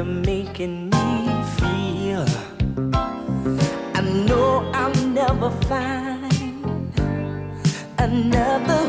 you're making me feel. I know I'll never find another.